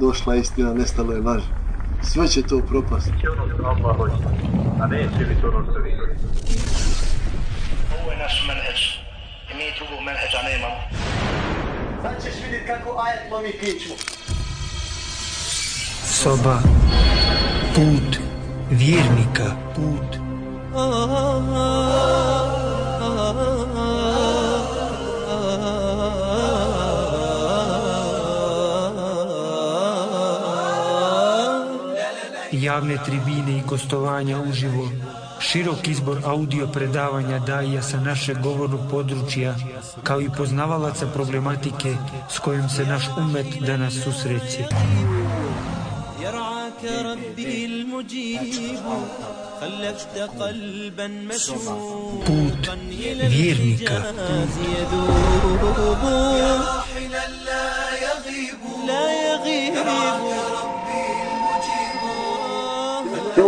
došla istina, nestalo je laž. Sve će to propasti. Će ono što Allah hoće, a neće biti ono što vi. Ovo je naš menheđ. I mi drugog menheđa nemamo. Sad ćeš vidjeti kako ajet lomi kičmu. Soba. Put vjernika. Put. javne tribine i gostovanja uživo, širok izbor audio predavanja daija sa naše govornog područja, kao i poznavalaca problematike s kojom se naš umet danas susreće. Put vjernika. Put.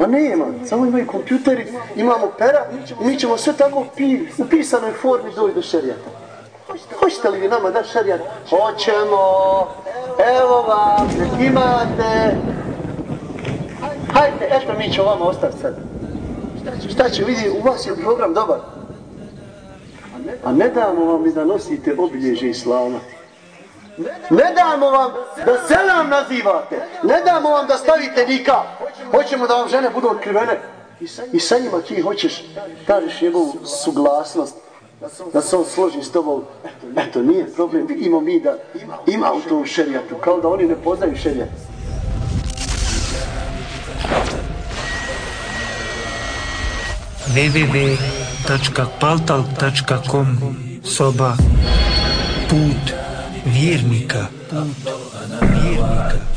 Ma nema, samo imaju kompjuteri, imamo pera i mi ćemo sve tako pi, u pisanoj formi doći do šerijata. Hoćete li vi nama da šerijat? Hoćemo, evo vam, imate. Hajde, eto mi ćemo vama ostati sad. Šta će, vidi, u vas je program dobar. A ne damo vam i da nosite obilježe islama. Ne damo vam da selam nazivate. Ne damo vam da stavite nikak. Hoćemo da vam žene budu otkrivene. I sa njima ti hoćeš, kažeš njegovu suglasnost. Da se on složi s tobom. Eto, nije problem. Vidimo mi da ima u tom šerijatu. Kao da oni ne poznaju šerijat. www.paltal.com Soba Put vjernika Put vjernika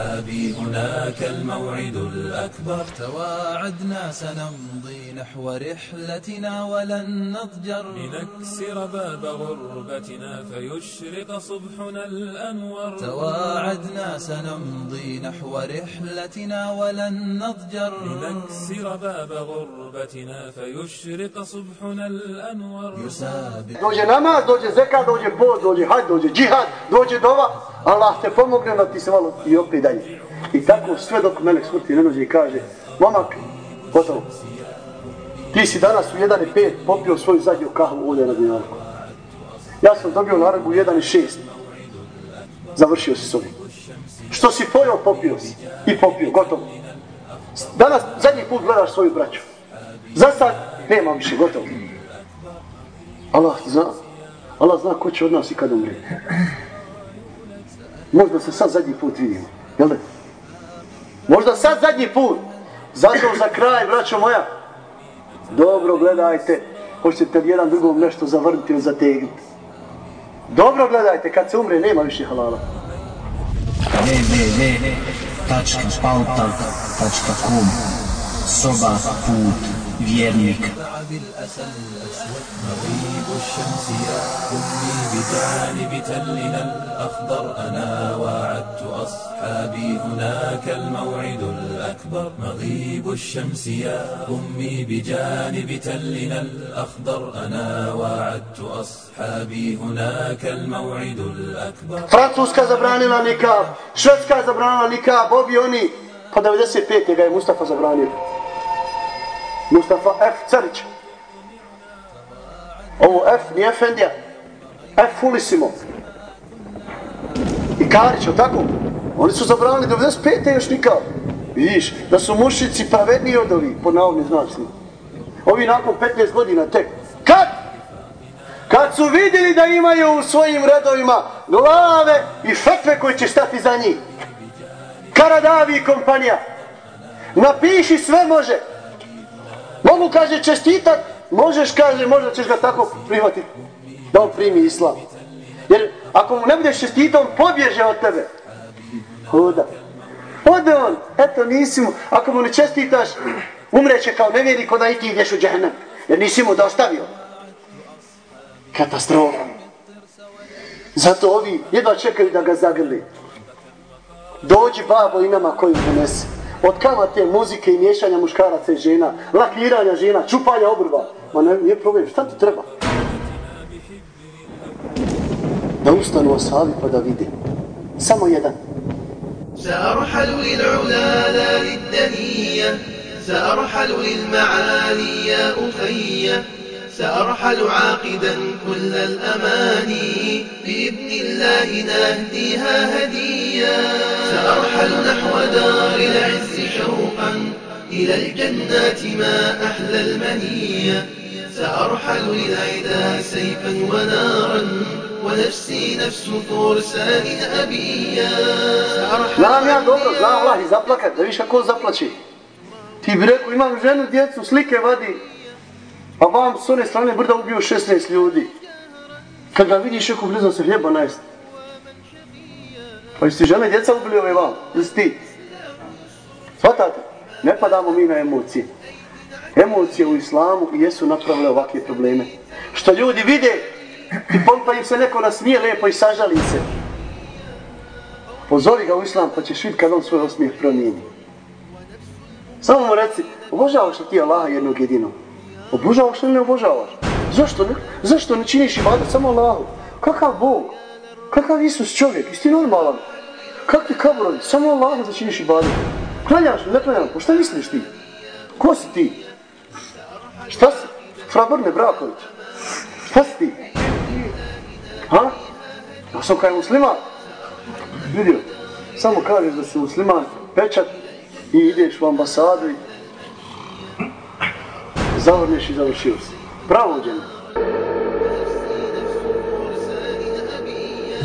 أصحابي هناك الموعد الأكبر. تواعدنا سنمضي نحو رحلتنا ولن نضجر. لنكسر باب غربتنا فيشرق صبحنا الأنور. تواعدنا سنمضي نحو رحلتنا ولن نضجر. لنكسر باب غربتنا فيشرق صبحنا الأنور. يسابق Dođe namaz, dođe zeka, dođe post, dođe hajj, dođe džihad, dođe dova. Allah te pomogne da ti se malo i opet dalje. I tako sve dok melek smrti ne dođe i kaže, momak, gotovo. Ti si danas u 1.5 popio svoju zadnju kahvu ovdje na dinarku. Ja sam dobio naredbu u 1.6. Završio si s ovim. Što si pojao, popio si. I popio, gotovo. Danas zadnji put gledaš svoju braću. Za sad nema više, gotovo. Allah zna. Allah zna ko će od nas i kad umre. Možda se sad zadnji put vidimo. Jel da? Možda sad zadnji put. Zato za kraj, braćo moja. Dobro gledajte. Hoćete li jedan drugom nešto zavrniti ili zategnuti. Dobro gledajte, kad se umre nema više halala. www.paltal.com Soba put الأسود مغيب الشمس يا أمي بجانب تلنا الأخضر أنا وعدت أصحابي هناك الموعد الأكبر مغيب الشمس يا أمي بجانب تلنا الأخضر أنا وعدت أصحابي هناك الموعد الأكبر Francuska zabranila nikab, Švedska zabranila nikab, obi oni. Pa 95. ga je Mustafa zabranio. Mustafa F. Carić. Ovo F nije Efendija. F. Fulissimo. I Karić, o tako? Oni su zabranili 95. još nikao. Vidiš, da su mušici pravedniji od ovih, po navodnim znacima. Ovi nakon 15 godina tek. Kad? Kad su vidjeli da imaju u svojim redovima glave i fetve koje će stati za njih. Karadavi i kompanija. Napiši sve može. Mogu, kaže, čestitat. Možeš, kaže, možda ćeš ga tako prihvatiti. Da on primi islam. Jer ako mu ne budeš čestitom, pobježe od tebe. Huda. Ode on, eto nisi mu, ako mu ne čestitaš, umreće kao nevjernik, onda i ti ideš u džahnem. Jer nisi mu dostavio. Katastrofa. Zato ovi jedva čekaju da ga zagrli. Dođi babo i nama koju donese Od kamate, muzike i miješanja muškaraca i žena, lakiranja žena, čupanja obrva. Ma ne, nije problem, šta ti treba? Da ustanu osavi pa da vidi. Samo jedan. سأرحل للعلا لا للدنية سأرحل للمعالي يا أخي سأرحل عاقدا كل الأماني بإذن الله نهديها هديا. سأرحل نحو دار العز شوقا إلى الجنات ما أحلى المنية. سأرحل للعدا سيفا ونارا ونفسي نفس فرسان أبيا. Znam ja dobro, zna Allah i zaplakat, da viš kako zaplaći. Ti bi rekao, imam ženu, djecu, slike a vam s one strane brda ubio 16 ljudi. Kad ga vidiš, ako blizu se hljeba najest. Pa jesi žene djeca ubili ove vam, Jesi ti? Svatate? Ne padamo mi na emocije. Emocije u islamu jesu napravile ovakve probleme. Što ljudi vide, i pompa im se neko nasmije lepo i sažali se. Pozori ga u islam pa ćeš vidjeti kad on svoj osmijeh promijeni. Samo mu reci, obožavaš li ti Allaha jednog jedinog? Obožavaš ili ne obožavaš? Zašto ne, zašto ne činiš ibadet samo Allahu? Kakav Bog? Kakav Isus čovjek? Isti normalan? Kakvi kabrovi? Samo Allahu da činiš ibadet. Klanjaš ili ne klanjaš? Pa šta misliš ti? Ko si ti? Šta si? Frabrne Braković. Šta si ti? Ha? Ja sam kaj musliman. Vidio, samo kažeš da si musliman, pečat i ideš u ambasadu i zavrneš i završio si. Pravo uđeno.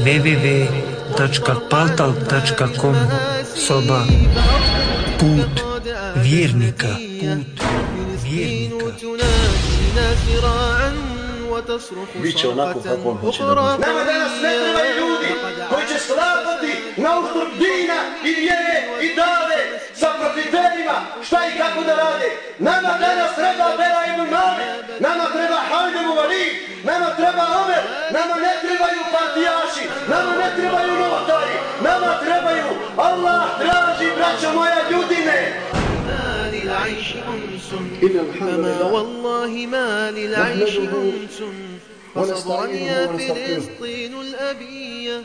www.paltal.com Soba Put vjernika Put vjernika Biće onako kako on hoće da bude. Nama danas ne trebaju ljudi koji će slabati na uštrb dina i vjere i dave sa profiterima šta i kako da rade. Nama danas treba Bela i Mame, nama treba Hajdemu Vali, nama treba Omer, nama ne trebaju partijaši, nama ne trebaju novotari, nama trebaju Allah traži, braćo moja, ljudine. للعيش أنس فما والله ما للعيش أنس فصبرا يا فلسطين الأبية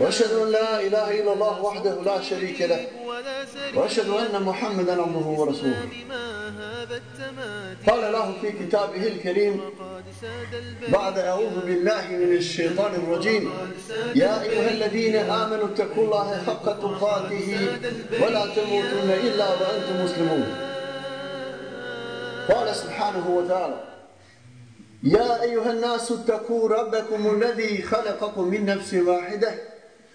وأشهد أن لا إله إلا الله وحده لا شريك له. وأشهد أن محمدا عبده ورسوله. قال له في كتابه الكريم بعد أعوذ بالله من الشيطان الرجيم. يا أيها الذين آمنوا اتقوا الله حق تقاته ولا تموتن إلا وأنتم مسلمون. قال سبحانه وتعالى يا أيها الناس اتقوا ربكم الذي خلقكم من نفس واحدة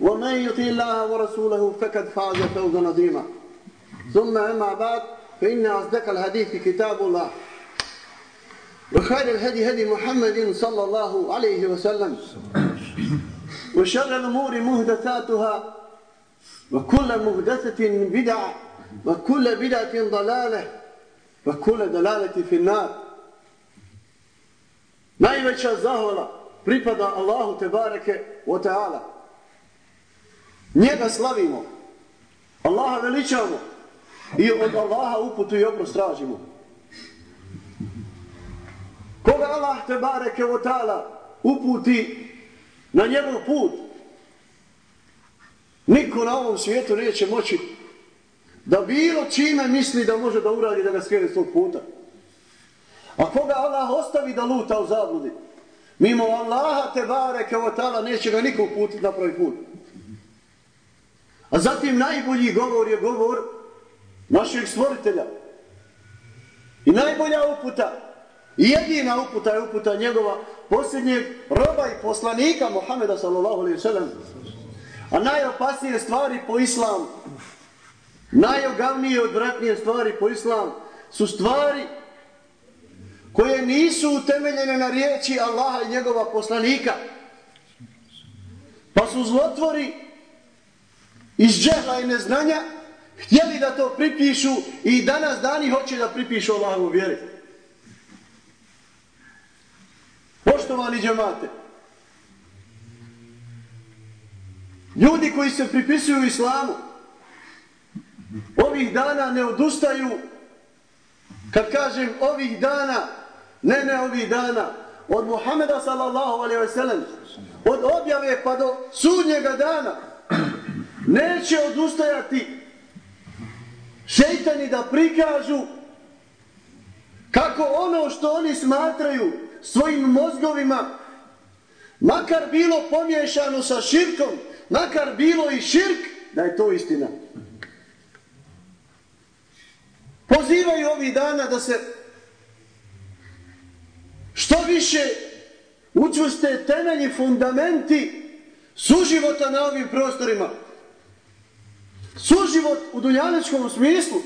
ومن يطيع الله ورسوله فقد فاز فوزا عظيما ثم أما بعد فإن أصدق الحديث كتاب الله وخير الهدي هدي محمد صلى الله عليه وسلم وشر الأمور مهدثاتها وكل مهدثة بدعة وكل بدعة ضلالة وكل دلالة في النار Najveća zahvala pripada Allahu te bareke o teala. Njega slavimo. Allaha veličamo. I od Allaha uputu i oprost tražimo. Koga Allah te bareke o teala uputi na njegov put, niko na ovom svijetu neće moći da bilo čime misli da može da uradi da ga skjene s tog puta. A koga Allah ostavi da luta u zabludi? Mimo Allaha te bareke o tala neće ga niko uputiti na pravi put. A zatim najbolji govor je govor našeg stvoritelja. I najbolja uputa, i jedina uputa je uputa njegova posljednjeg roba i poslanika Muhameda sallallahu alaihi sallam. A najopasnije stvari po islamu, najogavnije i odvratnije stvari po islamu su stvari koje nisu utemeljene na riječi Allaha i njegova poslanika. Pa su zlotvori iz džehla i neznanja htjeli da to pripišu i danas dani hoće da pripišu Allahu vjeri. Poštovani džemate, ljudi koji se pripisuju islamu, ovih dana ne odustaju, kad kažem ovih dana, ne ne ovih dana, od Muhameda sallallahu alaihi wa sallam, od objave pa do sudnjega dana, neće odustajati šeitani da prikažu kako ono što oni smatraju svojim mozgovima, makar bilo pomješano sa širkom, makar bilo i širk, da je to istina. Pozivaju ovih dana da se što više učvrste temelji fundamenti suživota na ovim prostorima. Suživot u dunjaničkom smislu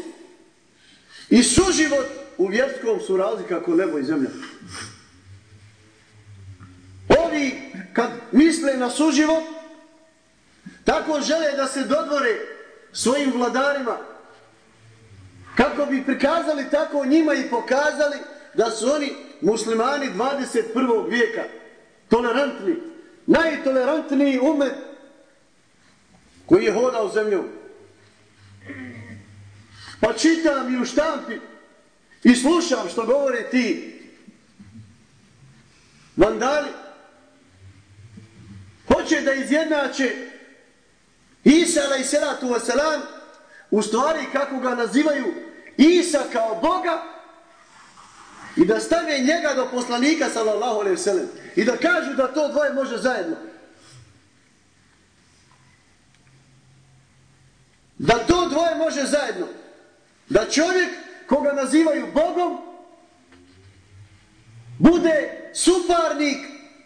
i suživot u vjerskom su razlika kako nebo i zemlja. Ovi kad misle na suživot, tako žele da se dodvore svojim vladarima, kako bi prikazali tako njima i pokazali da su oni muslimani 21. vijeka, tolerantni, najtolerantniji umet koji je hodao zemljom. Pa čitam i u štampi i slušam što govore ti vandali. Hoće da izjednače Isa alaih salatu wasalam u stvari kako ga nazivaju Isa kao Boga i da stave njega do poslanika sallallahu alaihi sallam i da kažu da to dvoje može zajedno. Da to dvoje može zajedno. Da čovjek koga nazivaju Bogom bude suparnik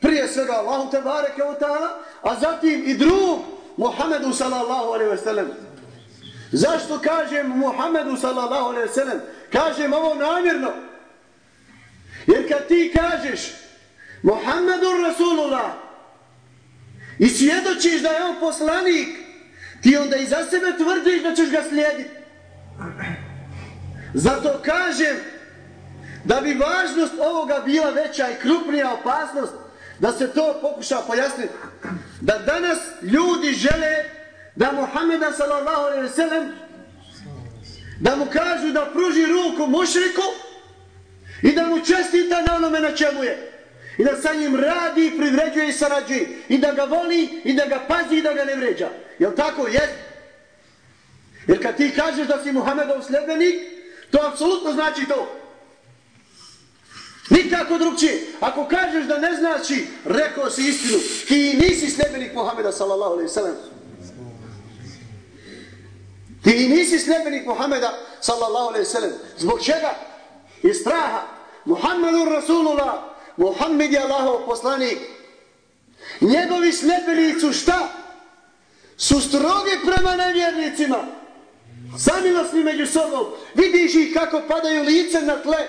prije svega Allahu te bareke o ta'ala, a zatim i drug Muhammedu sallallahu alaihi ve sellem. Zašto kažem Muhammedu sallallahu alaihi ve sellem? Kažem ovo namjerno. Jer kad ti kažeš Muhammedur Rasulullah i svjedočiš da je on poslanik, ti onda i za sebe tvrdiš da ćeš ga slijediti. Zato kažem da bi važnost ovoga bila veća i krupnija opasnost, da se to pokuša pojasniti. Da danas ljudi žele da Muhammeda sallallahu alaihi sallam da mu kažu da pruži ruku mušriku i da mu čestita na onome na čemu je. I da sa njim radi, privređuje i sarađuje. I da ga voli, i da ga pazi, i da ga ne vređa. Jel tako? Jest. Jer kad ti kažeš da si Muhammedov sljedbenik, to apsolutno znači to. Nikako drugčije. Ako kažeš da ne znači, rekao si istinu, ti nisi sljedbenik Muhameda sallallahu alaihi sallam. Ti nisi sljedbenik Muhameda sallallahu alaihi sallam. Zbog čega? Iz straha. Muhammedur Rasulullah, Muhammed je Allahov poslanik. Njegovi sljedbenicu šta? Su strogi prema nevjernicima. Samilosni među sobom. Vidiš ih kako padaju lice na tle.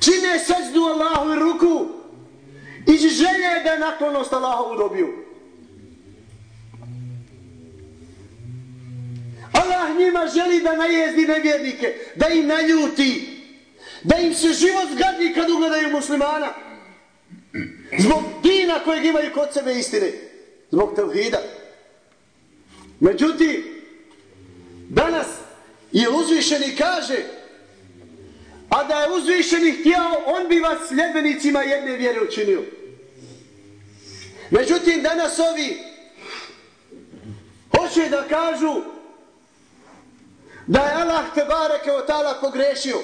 Čine seđdu Allahu i ruku. I želje da naklonost Allahovu dobiju. Allah njima želi da najezdi nevjernike, da im naljuti, da im se život zgadni kad ugledaju muslimana. Zbog dina kojeg imaju kod sebe istine. Zbog tevhida. Međutim, danas je uzvišeni kaže, a da je uzvišeni htio, on bi vas sljedbenicima jedne vjere učinio. Međutim, danas ovi hoće da kažu da je Allah te bareke od tala pogrešio.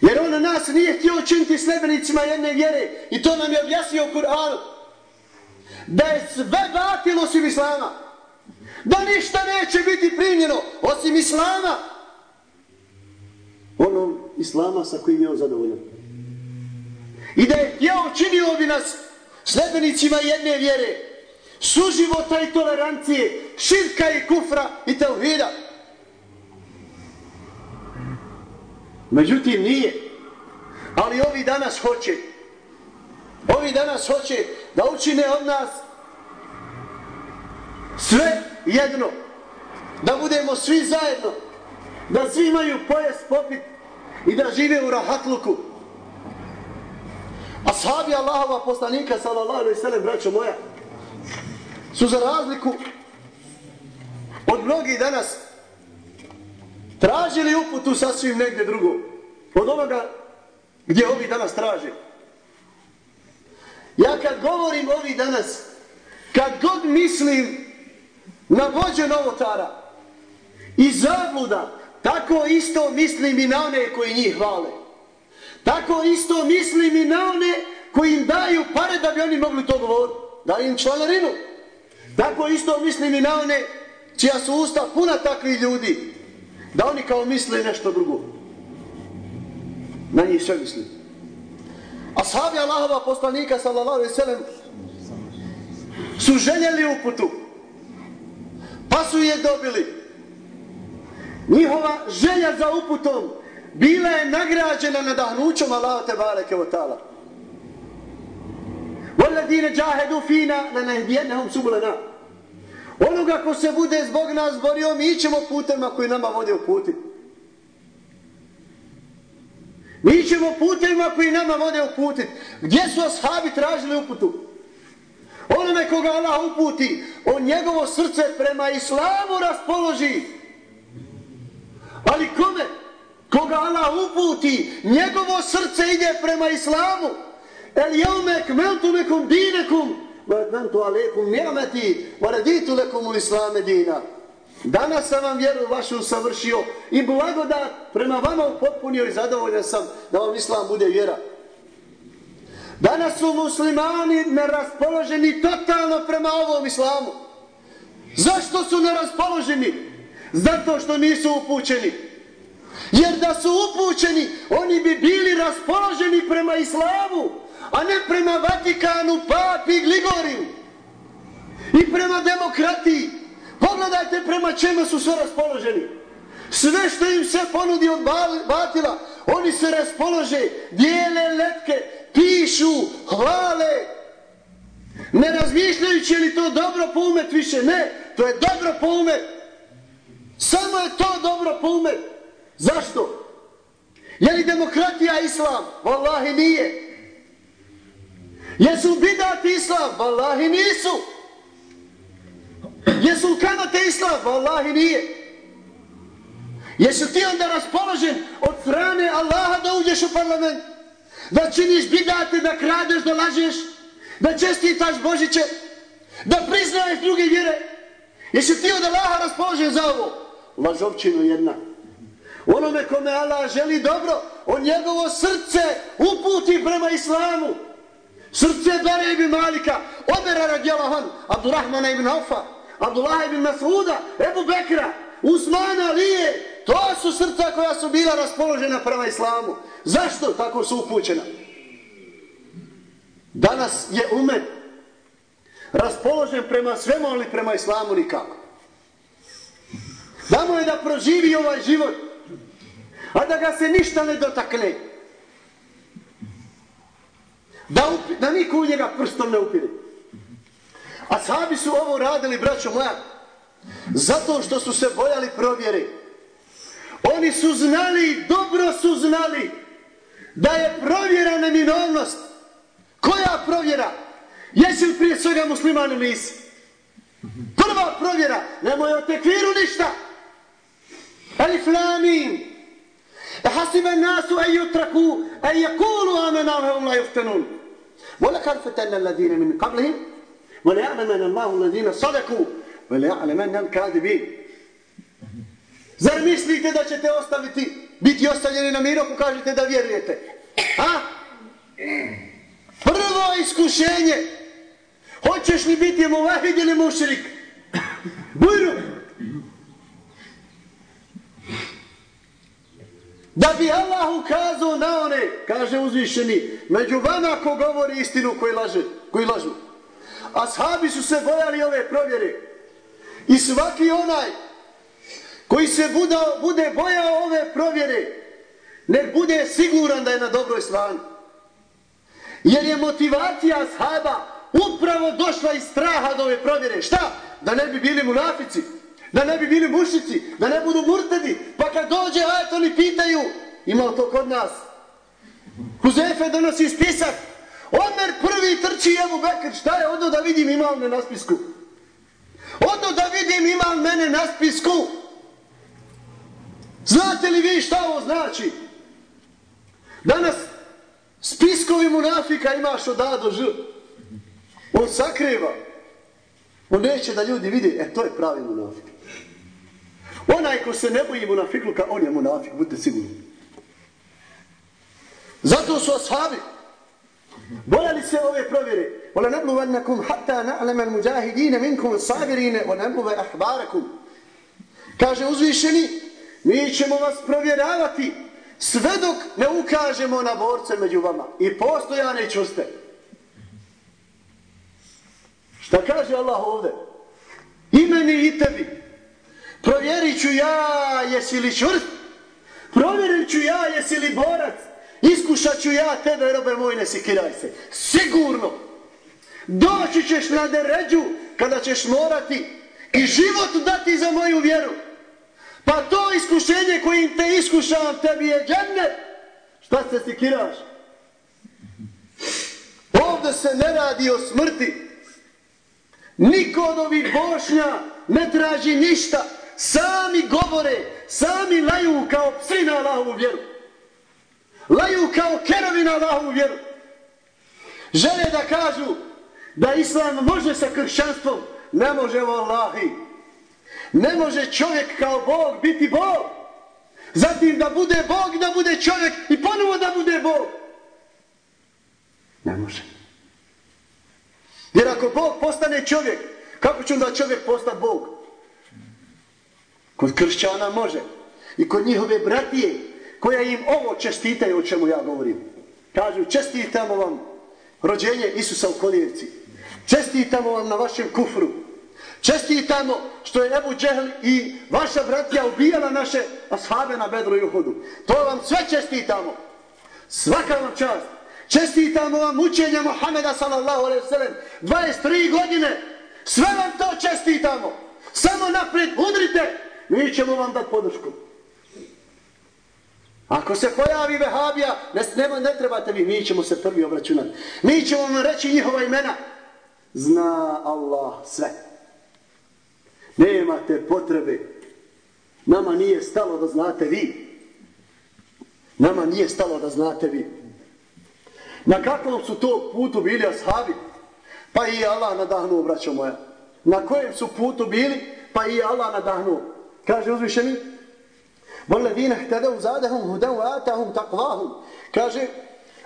Jer on nas nije htio učiniti sljedbenicima jedne vjere. I to nam je objasnio u Kur'anu. Da je sve batilo osim Islama. Da ništa neće biti primljeno osim Islama. Ono Islama sa kojim je on zadovoljan. I da je htio učinio bi nas sljedbenicima jedne vjere. Suživota i tolerancije. Širka i kufra i tevhida. Međutim, nije. Ali ovi danas hoće. Ovi danas hoće da učine od nas sve jedno. Da budemo svi zajedno. Da svi imaju pojas popit i da žive u rahatluku. Ashabi Allahova poslanika, sallallahu alaihi sallam, braćo moja, su za razliku od mnogih danas tražili uputu sasvim negdje drugo. Od onoga gdje ovi danas traže. Ja kad govorim ovi danas, kad god mislim na vođe novotara i zabluda, tako isto mislim i na one koji njih hvale. Tako isto mislim i na one koji im daju pare da bi oni mogli to govoriti. Daju im članarinu. Tako isto mislim i na one čija su usta puna takvih ljudi da oni kao misle nešto drugo. Na njih sve misli. Ashabi Allahova poslanika sallallahu alaihi sallam su željeli uputu pa su je dobili. Njihova želja za uputom bila je nagrađena nadahnućom Allah te bareke o tala. Walladine jahedu fina na subulana. Onoga ko se bude zbog nas borio, mi ćemo putem koji nama vode u puti. Mi ćemo putem koji nama nama u puti. Gdje su ashabi tražili uputu? Onome koga Allah uputi, on njegovo srce prema islamu raspoloži. Ali kome? Koga Allah uputi, njegovo srce ide prema islamu. El jeume kmeltu nekom dinekum, vrdventu alekum mirameti, raditu nekom u islame dina. Danas sam vam vjeru vašu savršio i blagodat prema vama upotpunio i zadovoljan sam da vam islam bude vjera. Danas su muslimani neraspoloženi totalno prema ovom islamu. Zašto su neraspoloženi? Zato što nisu upućeni. Jer da su upućeni, oni bi bili raspoloženi prema islamu a ne prema Vatikanu, papi, Gligoriju. I prema demokratiji. Pogledajte prema čemu su sve raspoloženi. Sve što im se ponudi od batila, oni se raspolože, dijele letke, pišu, hvale. Ne razmišljajući je li to dobro po umet više, ne, to je dobro po umet. Samo je to dobro po umet. Zašto? Je li demokratija islam? Wallahi nije. Jesu bidati islam? Wallahi nisu. Jesu kamate islam? Wallahi nije. Jesu ti onda raspoložen od strane Allaha da uđeš u parlament? Da činiš bidate, da kradeš, da lažeš? Da čestitaš Božiće? Da priznaješ druge vjere? Jesi ti od Allaha raspoložen za ovo? Lažovčinu jedna. Onome kome Allah želi dobro, on njegovo srce uputi prema islamu. Srce Bare ibn Malika, Omera radijalahu an, Abdurrahmana ibn Aufa, Abdullah ibn Masuda, Ebu Bekra, Usmana, Lije, to su srca koja su bila raspoložena prema islamu. Zašto tako su upućena? Danas je umet raspoložen prema svemu, ali prema islamu nikako. Damo je da proživi ovaj život, a da ga se ništa ne dotakne da, upi, da niko u njega prstom ne upire. A sami su ovo radili, braćo moja, zato što su se bojali provjere. Oni su znali, dobro su znali, da je provjera neminovnost. Koja provjera? Jesi li prije svega musliman ili nisi? Prva provjera, nemoj o tekviru ništa. Ali flamin. E hasime nasu e jutraku, e jakulu amenave um la juftenun. Vole karfetene ladine min kablihim, vole amenene Allahu ladine sadeku, vole amenene kadibin. Zar mislite da ćete ostaviti biti ostavljeni na miru ako kažete da vjerujete. A? Prvo iskušenje. Hoćeš li biti muvahid ili mušrik? Bujru. Da bi Allah ukazao na one, kaže uzvišeni, među vama ko govori istinu koji, laže, koji lažu. Ashabi su se bojali ove provjere. I svaki onaj koji se bude, bude bojao ove provjere, nek bude siguran da je na dobroj strani. Jer je motivacija ashaba upravo došla iz straha do ove provjere. Šta? Da ne bi bili munafici, da ne bi bili mušici, da ne budu murtedi. Pa kad dođe ajet, oni pitaju, imao to kod nas. Huzefe donosi spisak. Omer prvi trči Ebu Bekr, šta je ono da vidim imam me na spisku? Ono da vidim imam mene na spisku. Znate li vi šta ovo znači? Danas spiskovi munafika imaš od A do Ž. On sakriva. On neće da ljudi vide, e to je pravi munafik. Onaj ko se ne boji munafikluka, on je munafik, budite sigurni. Zato su ashabi bojali se ove provjere. Ola nabluvannakum hatta na'lama al-mujahidine minkum sabirine wa neblu ahbarakum. Kaže uzvišeni, mi ćemo vas provjeravati sve dok ne ukažemo na borce među vama. I postojane čuste. Šta kaže Allah ovde? I meni i tebi. Provjerit ću ja jesi li čvrst. Provjerit ću ja jesi li borac. Iskušat ću ja tebe, robe moj, ne sikiraj se. Sigurno. Doći ćeš na deređu kada ćeš morati i život dati za moju vjeru. Pa to iskušenje kojim te iskušavam tebi je džennet. Šta se sikiraš? Ovdje se ne radi o smrti. Niko od ovih bošnja ne traži ništa. Sami govore, sami laju kao psi na Allahovu vjeru. Laju kao kerovi na Allahovu vjeru. Žele da kažu da Islam može sa kršćanstvom. Ne može Allahi. Ne može čovjek kao Bog biti Bog. Zatim da bude Bog, da bude čovjek i ponovo da bude Bog. Ne može. Jer ako Bog postane čovjek, kako će onda čovjek postati Bog? Kod kršćana može. I kod njihove bratije, koja im ovo čestitaju o čemu ja govorim. Kažu, čestitamo vam rođenje Isusa u Kolijevci. Čestitamo vam na vašem kufru. Čestitamo što je Ebu Džehl i vaša bratija ubijala naše ashabe na Bedru i Uhudu. To vam sve čestitamo. Svaka vam čast. Čestitamo vam učenje Muhameda sallallahu alaihi sallam. 23 godine. Sve vam to čestitamo. Samo naprijed udrite. Mi ćemo vam dati podršku. Ako se pojavi vehabija, ne, ne, ne trebate vi, mi ćemo se prvi obračunati. Mi ćemo vam reći njihova imena. Zna Allah sve. Nemate potrebe. Nama nije stalo da znate vi. Nama nije stalo da znate vi. Na kakvom su to putu bili ashabi? Pa i Allah nadahnuo, braćo moja. Na kojem su putu bili? Pa i Allah nadahnuo. Kaže uzvišeni, وَالَّذِينَ اهْتَدَوْ زَادَهُمْ هُدَوْ وَآتَهُمْ تَقْوَاهُمْ Kaže,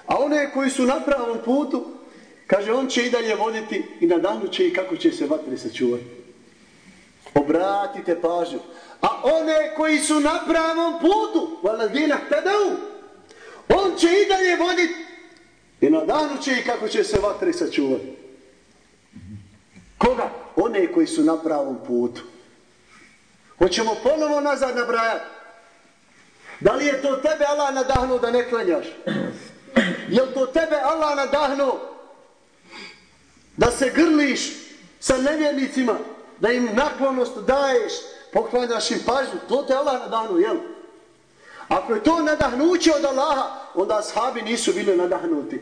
a one koji su na pravom putu, kaže, on će i dalje voditi i na danu će i kako će se vatri sačuvati. Obratite pažnju. A one koji su na pravom putu, valadina tadau, on će i dalje vodit i na danu će i kako će se vatre sačuvati. Koga? One koji su na pravom putu. Hoćemo ponovo nazad nabrajati. Da li je to tebe Allah nadahnuo da ne klanjaš? Je to tebe Allah nadahnuo da se grliš sa nevjernicima? Da im naklonost daješ, poklanjaš im pažnju? To te Allah nadahnu, jel? Ako je to nadahnuće od Allaha, onda ashabi nisu bili nadahnuti.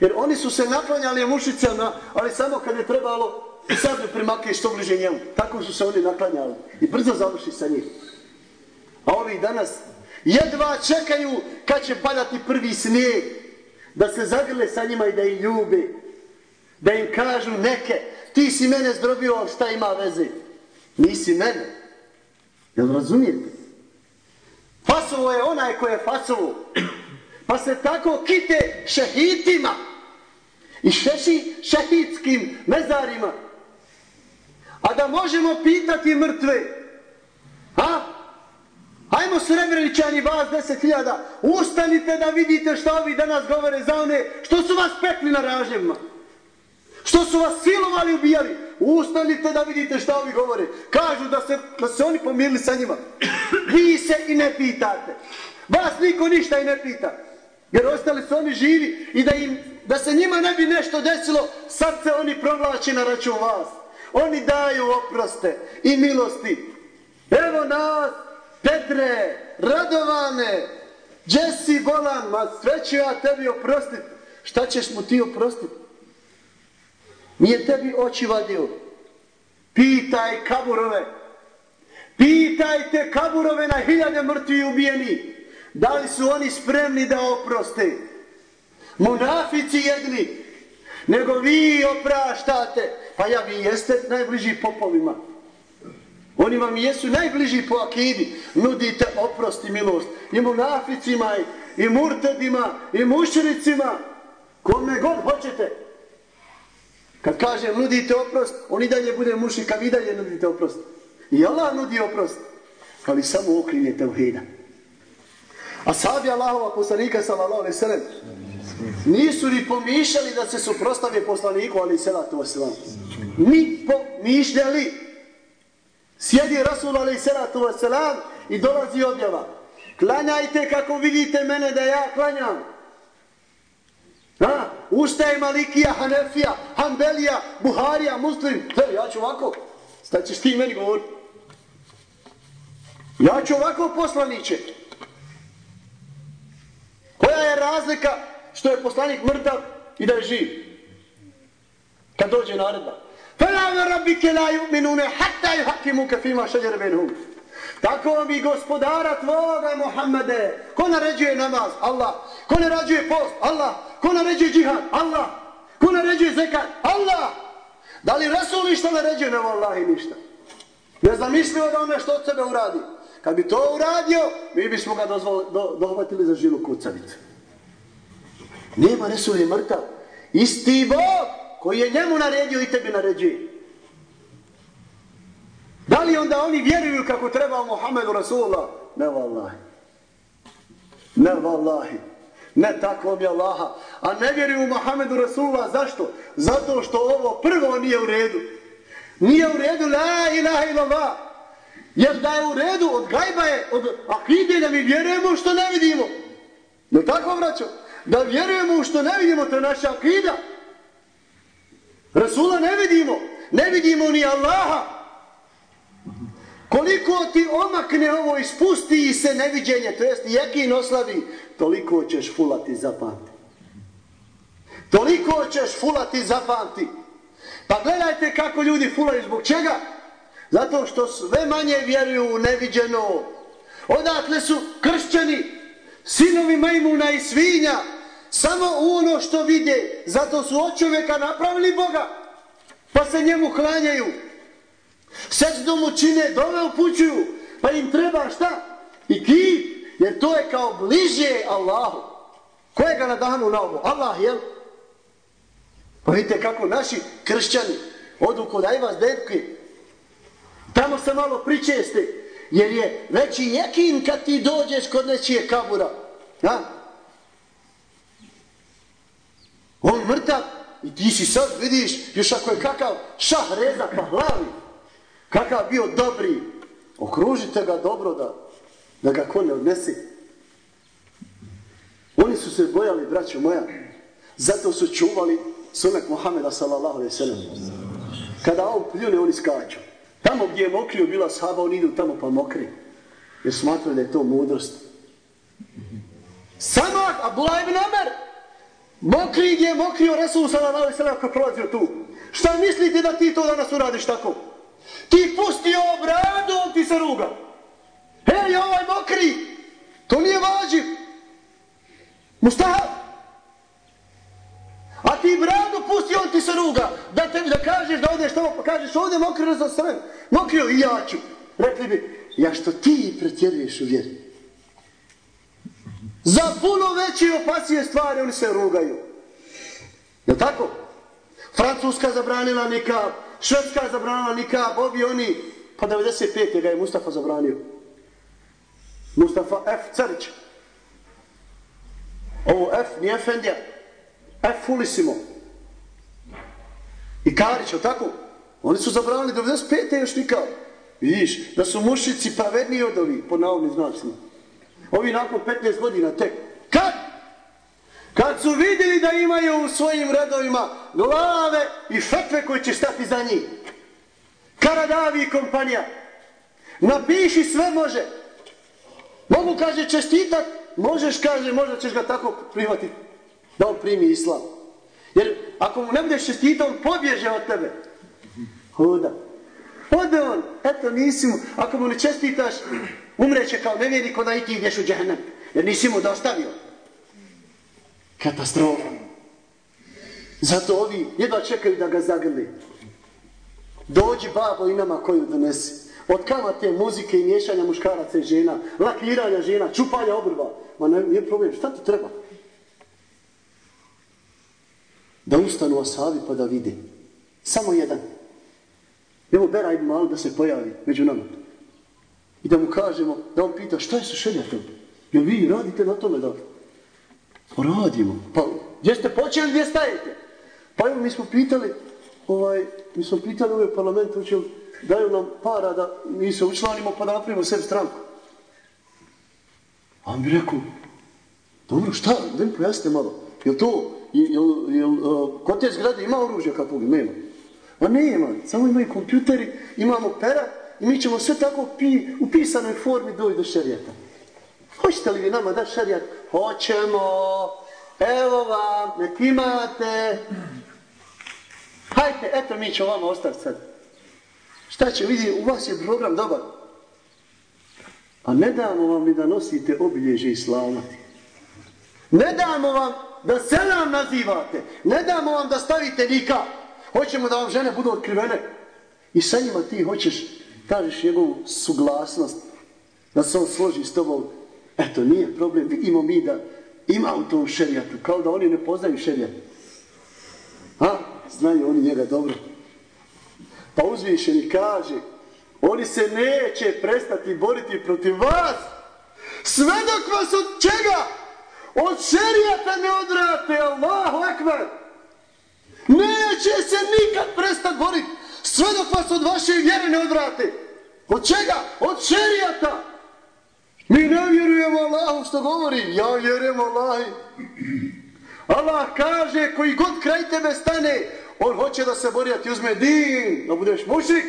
Jer oni su se naklanjali mušicama, ali samo kad je trebalo i sad ne primakne što bliže njemu. Tako su se oni naklanjali. I brzo završi sa njim. A ovi danas jedva čekaju kad će padati prvi snijeg. Da se zagrle sa njima i da ih ljube. Da im kažu neke, ti si mene zdrobio, šta ima veze? Nisi mene. Jel razumijete? Fasovo je onaj ko je fasovo. Pa se tako kite šehitima i šeši šehitskim mezarima. A da možemo pitati mrtve, a? Ajmo srebreničani vas deset hiljada, ustanite da vidite šta ovi danas govore za one što su vas pekli na ražnjevima. Što su vas silovali, i ubijali. Ustanite da vidite šta ovi govore. Kažu da se, da se oni pomirili sa njima. Vi se i ne pitate. Vas niko ništa i ne pita. Jer ostali su oni živi i da, im, da se njima ne bi nešto desilo, sad se oni provlači na račun vas. Oni daju oproste i milosti. Evo nas, Petre, Radovane, Jesse Bolan, ma sve ću ja tebi oprostiti. Šta ćeš mu ti oprostiti? Nije tebi oči vadio. Pitaj kaburove. Pitajte kaburove na hiljade mrtvi ubijeni. Da li su oni spremni da oproste? Munafici jedni. Nego vi opraštate. Pa ja vi jeste najbliži popovima. Oni vam jesu najbliži po akidi. Nudite oprosti milost. I munaficima, i, i murtedima, i mušricima. Kome god hoćete. Kad kažem nudite oprost, on i dalje bude mušik, a vi dalje nudite oprost. I Allah nudi oprost. Ali samo okrinje tevhida. A sabi Allahova poslanika sallallahu alaihi sallam nisu ni pomišljali da se suprostave poslaniku alaihi sallatu wasallam. Ni pomišljali. Sjedi Rasul alaihi sallatu wasallam i dolazi objava. Klanjajte kako vidite mene da ja klanjam. Ha? Ustaje Malikija, Hanefija, Hanbelija, Buharija, Muslim. Evo, ja ću ovako. Šta ćeš ti meni govoriti? Ja ću ovako poslaniće. Koja je razlika što je poslanik mrtav i da je živ? Kad dođe naredba. Fela ve rabbike la yu'minune hatta yuhakimuke fima šeđere benhum. Tako mi gospodara tvoga Muhammede. Ko naređuje namaz? Allah. Ko naređuje post? Allah. Ko naređuje džihad? Allah. Ko naređuje zekat? Allah. Da li Rasul ništa naređuje? Ne vallahi ništa. Ne zamislio da on što od sebe uradi. Kad bi to uradio, mi bismo ga dozvali, do, dohvatili za žilu kucavicu. Nema Resul je mrtav. Isti Bog koji je njemu naredio i tebi naređuje. Da li onda oni vjeruju kako treba Muhammedu Rasulullah? Ne vallahi. Ne vallahi. Ne tako mi Allaha. A ne vjeruju u Muhammedu Rasulullah. Zašto? Zato što ovo prvo nije u redu. Nije u redu la ilaha illallah. Jer da je u redu od gajba je, od akide da mi vjerujemo što ne vidimo. No tako vraćo? Da vjerujemo u što ne vidimo, to je naša akida. Rasula ne vidimo. Ne vidimo ni Allaha. Koliko ti omakne ovo ispusti i se neviđenje, to jest jekin oslavi, toliko ćeš fulati zapamti. Toliko ćeš fulati zapamti. Pa gledajte kako ljudi fulaju, zbog čega? Zato što sve manje vjeruju u neviđeno. Odatle su kršćani, sinovi majmuna i svinja, samo u ono što vide. Zato su od čovjeka napravili Boga, pa se njemu klanjaju. Sećno mu čine, dole upućuju, pa im treba šta? I ki, jer to je kao bliže Allahu. Ko je ga nadahnu na ovo? Allah, jel? Pa vidite kako naši kršćani odu kod Ajvas detke. Tamo se malo pričeste, jer je veći jekin kad ti dođeš kod nečije kabura. Ha? On mrtav i ti si sad vidiš, još ako je kakav šah reza pa hlavi. Kakav bio dobri. Okružite ga dobro da, da ga ko ne odnese. Oni su se bojali, braćo moja. Zato su čuvali sunet Muhameda sallallahu alaihi sallam. Kada on pljune, oni skaču. Tamo gdje je mokrio bila sahaba, oni idu tamo pa mokri. Jer smatraju da je to mudrost. Samo Abdullah ibn Amer, Mokri gdje je mokrio Resul sallallahu alaihi sallam kad prolazio tu. Šta mislite da ti to danas uradiš tako? Ti pusti ovo bradu, on ti se ruga. Hej, ovaj mokri. To nije vađiv. Mustahab. A ti bradu pusti, on ti se ruga. Da te da kažeš da odeš tamo, pa kažeš ovdje mokri za sve. Mokrio i ja ću. Rekli bi, ja što ti pretjeruješ u vjeri. Za puno veće i opasije stvari oni se rugaju. Je tako? Francuska zabranila nikab, Švedska zabranila nikab, ovi oni, pa 95. ga je Mustafa zabranio. Mustafa F. Carić. Ovo F, nije Efendija. F. Fulisimo. I Karić, o tako? Oni su zabranili 95. još nikab. Vidiš, da su mušici pravedniji od ovih, po navodnim znacima. Ovi nakon 15 godina tek. Kad? Kad su vidjeli da imaju u svojim redovima glave i fetve koje će stati za njih. Karadavi i kompanija. Napiši sve može. Mogu, kaže, čestitat. Možeš, kaže, možda ćeš ga tako prihvatiti. Da on primi islam. Jer ako mu ne budeš čestitat, on pobježe od tebe. Hoda. Ode on. Eto, nisi mu. Ako mu ne čestitaš, umreće kao nevjernik, onda i ti ideš u džahnem. Jer nisi mu dostavio. Katastrofa. Zato ovi jedva čekaju da ga zagrli. Dođi babo i nama koju donesi. Od kamate, muzike i miješanja muškaraca i žena, lakiranja žena, čupanja obrva. Ma ne, nije problem, šta ti treba? Da ustanu asavi pa da vide. Samo jedan. Evo Bera ibn Mal da se pojavi među nama. I da mu kažemo, da on pita šta je sa šeljatom? Jel vi radite na tome da? Pa radimo. Pa gdje ste počeli, gdje stajete? Pa evo mi smo pitali, ovaj, mi smo pitali ovaj parlament, učel, daju nam para da mi se učlanimo pa da napravimo sebi stranku. A on bi rekao, dobro, šta, da mi pojasnite malo. Jel to, je, je, je, e, kod te zgrade ima oružja kakvog? Nema. Ma nema, samo imaju kompjuteri, imamo pera i mi ćemo sve tako pi, u pisanoj formi doći do šerijata. Hoćete li vi nama da šerijat? Hoćemo. Evo vam, nek imate. Hajte, eto mi ćemo vama ostati sad. Šta će vidi, u vas je program dobar. A ne damo vam ni da nosite obilježe islama. Ne damo vam da selam nazivate. Ne damo vam da stavite nika. Hoćemo da vam žene budu otkrivene. I sa njima ti hoćeš, kažeš njegovu suglasnost, da se on složi s tobom. Eto, nije problem, imamo mi da ima u tom šerijatu, kao da oni ne poznaju šerijat. Ha? Znaju oni njega dobro. Pa uzvišeni kaže, oni se neće prestati boriti protiv vas, sve dok vas od čega? Od šerijata ne odrate, Allahu ekber! Neće se nikad prestati boriti. Sve dok vas od vaše vjere ne odrate. Od čega? Od šerijata. Mi ne vjerujemo Allahu što govori. Ja vjerujem Allahi. Allah kaže koji god kraj tebe stane, on hoće da se bori, a ti uzme din, da budeš mušik